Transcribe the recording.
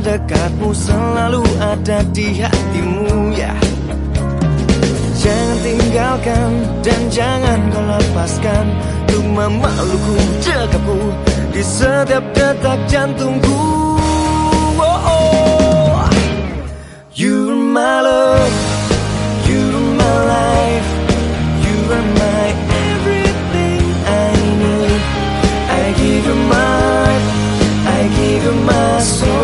dekatmu selalu ada di hatimu ya. Jangan tinggalkan dan jangan kau lepaskan Untuk jaga ku di setiap detak jantungku. Oh, oh. You're my love, you're my life, you're my everything I I give my, I give you my soul.